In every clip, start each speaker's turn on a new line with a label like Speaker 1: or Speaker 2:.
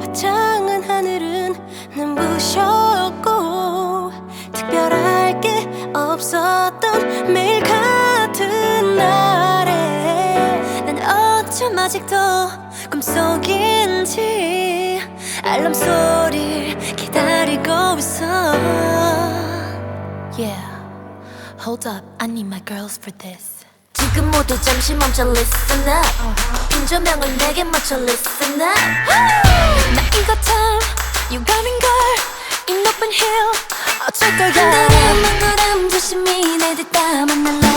Speaker 1: 화창한 하늘은 눈부셨고 특별할 게 없었던 매일 같은 날에 난 어쩜 아직도 꿈속인지 알람 소리를 기다리고 있어. Yeah, hold up, I need my girls for this
Speaker 2: 지금 모두 잠시 멈춰 listen up. 빈 조명을 내게 맞춰 listen up.
Speaker 1: 나 이거 참 유감인 걸 이 높은 hill 어쩔 거야.
Speaker 2: 흔들리는 구름 조심히 내들 따만 랄랄랄랄라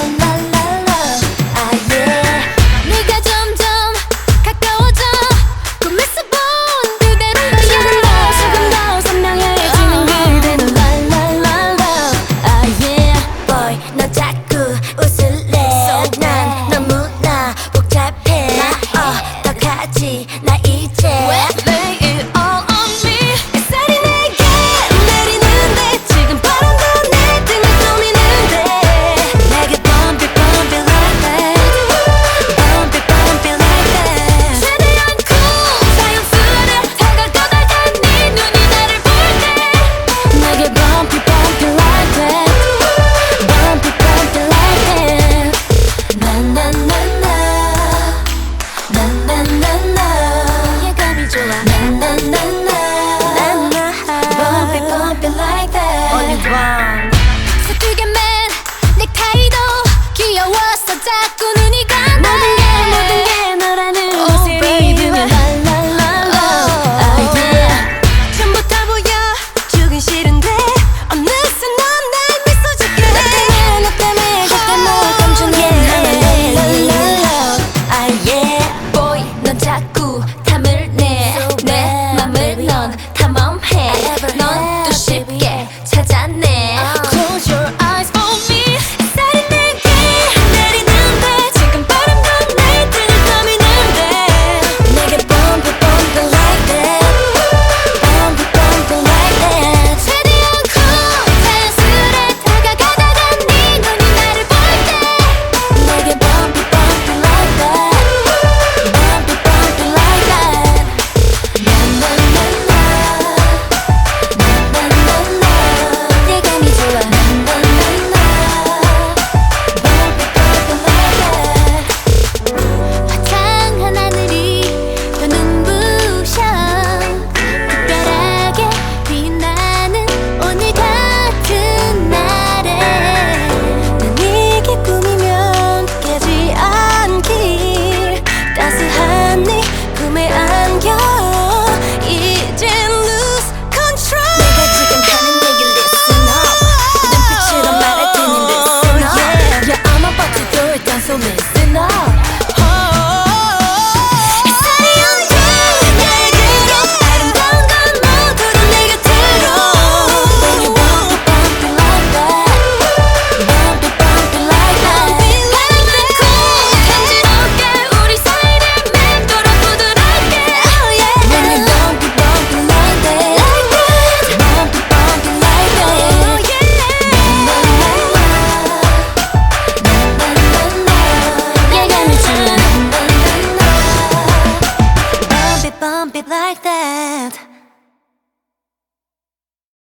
Speaker 2: 넌